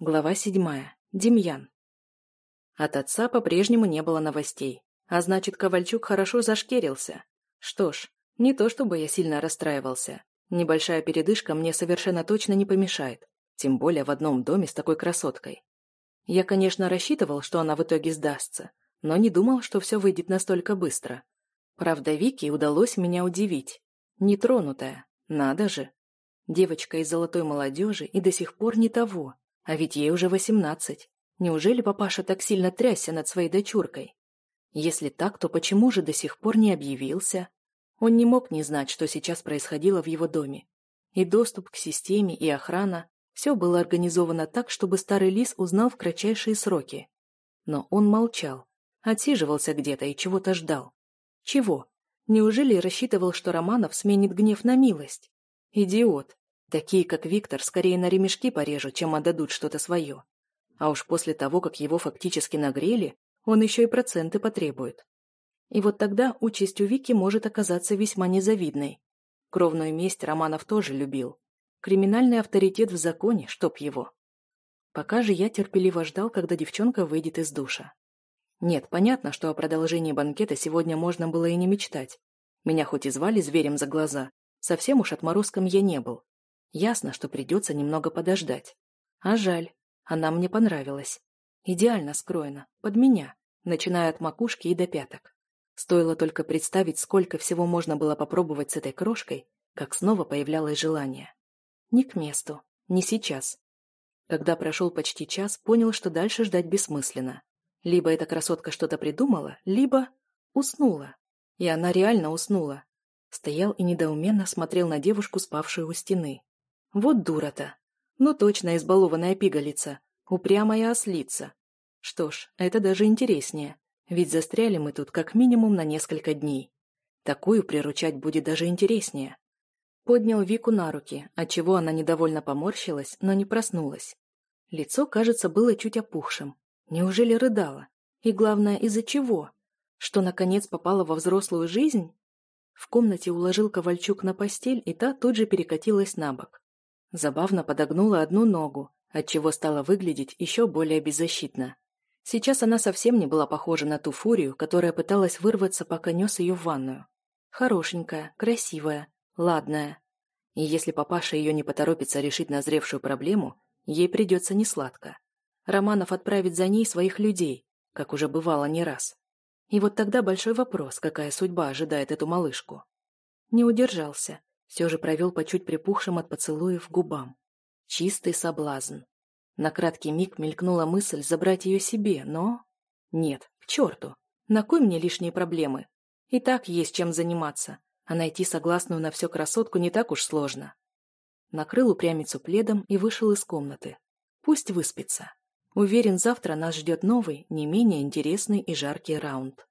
Глава седьмая. Демьян. От отца по-прежнему не было новостей. А значит, Ковальчук хорошо зашкерился. Что ж, не то чтобы я сильно расстраивался. Небольшая передышка мне совершенно точно не помешает. Тем более в одном доме с такой красоткой. Я, конечно, рассчитывал, что она в итоге сдастся, но не думал, что все выйдет настолько быстро. Правда, Вике удалось меня удивить. Нетронутая. Надо же. Девочка из золотой молодежи и до сих пор не того. А ведь ей уже восемнадцать. Неужели папаша так сильно трясся над своей дочуркой? Если так, то почему же до сих пор не объявился? Он не мог не знать, что сейчас происходило в его доме. И доступ к системе, и охрана – все было организовано так, чтобы старый лис узнал в кратчайшие сроки. Но он молчал, отсиживался где-то и чего-то ждал. Чего? Неужели рассчитывал, что Романов сменит гнев на милость? Идиот. Такие, как Виктор, скорее на ремешки порежут, чем отдадут что-то свое. А уж после того, как его фактически нагрели, он еще и проценты потребует. И вот тогда участь у Вики может оказаться весьма незавидной. Кровную месть Романов тоже любил. Криминальный авторитет в законе, чтоб его. Пока же я терпеливо ждал, когда девчонка выйдет из душа. Нет, понятно, что о продолжении банкета сегодня можно было и не мечтать. Меня хоть и звали зверем за глаза, совсем уж отморозком я не был. Ясно, что придется немного подождать. А жаль, она мне понравилась. Идеально скроена, под меня, начиная от макушки и до пяток. Стоило только представить, сколько всего можно было попробовать с этой крошкой, как снова появлялось желание. Не к месту, не сейчас. Когда прошел почти час, понял, что дальше ждать бессмысленно. Либо эта красотка что-то придумала, либо уснула. И она реально уснула. Стоял и недоуменно смотрел на девушку, спавшую у стены. Вот дура-то. Ну точно избалованная пигалица. Упрямая ослица. Что ж, это даже интереснее. Ведь застряли мы тут как минимум на несколько дней. Такую приручать будет даже интереснее. Поднял Вику на руки, отчего она недовольно поморщилась, но не проснулась. Лицо, кажется, было чуть опухшим. Неужели рыдала? И главное, из-за чего? Что, наконец, попала во взрослую жизнь? В комнате уложил Ковальчук на постель, и та тут же перекатилась на бок. Забавно подогнула одну ногу, отчего стала выглядеть еще более беззащитно. Сейчас она совсем не была похожа на ту фурию, которая пыталась вырваться, пока нес ее в ванную. Хорошенькая, красивая, ладная. И если папаша ее не поторопится решить назревшую проблему, ей придется несладко. Романов отправит за ней своих людей, как уже бывало не раз. И вот тогда большой вопрос, какая судьба ожидает эту малышку. Не удержался, все же провел по чуть припухшим от поцелуев губам. Чистый соблазн. На краткий миг мелькнула мысль забрать ее себе, но... Нет, к черту. На кой мне лишние проблемы? И так есть чем заниматься, а найти согласную на все красотку не так уж сложно. Накрыл упрямицу пледом и вышел из комнаты. Пусть выспится. Уверен, завтра нас ждет новый, не менее интересный и жаркий раунд.